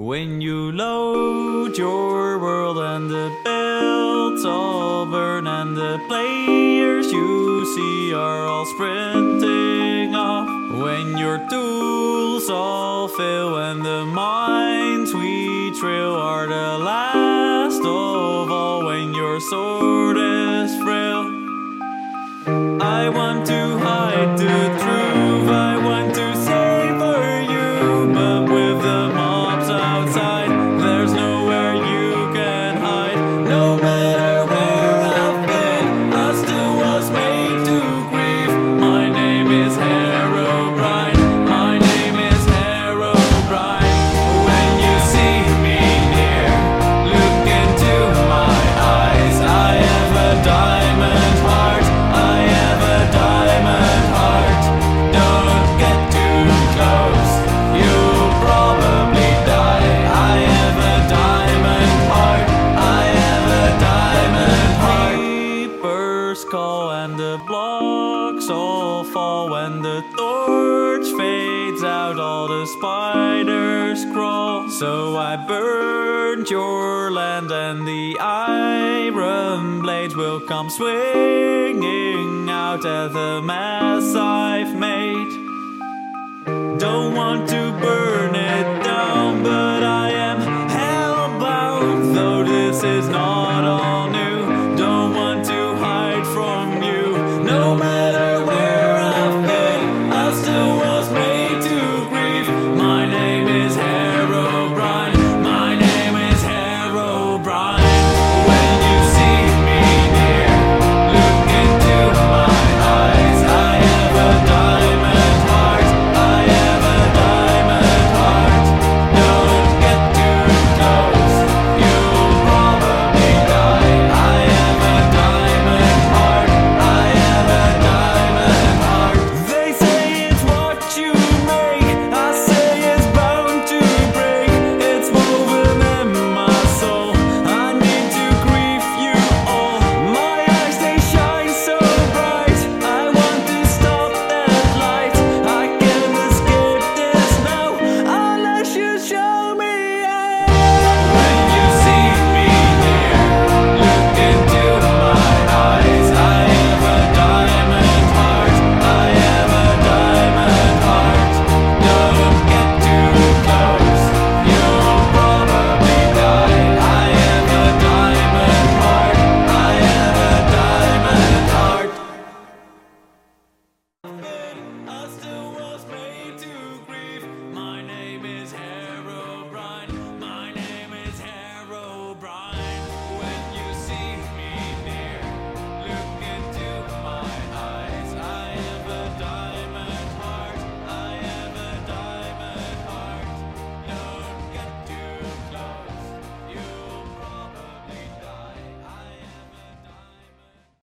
When you load your world and the belts all burn and the players you see are all sprinting off. When your tools all fail and the mines we trail are the last of all. When your sword is frail, I want to And the blocks all fall when the torch fades out. All the spiders crawl. So I burned your land and the iron blades will come swinging out at the mess I've made. Don't want to burn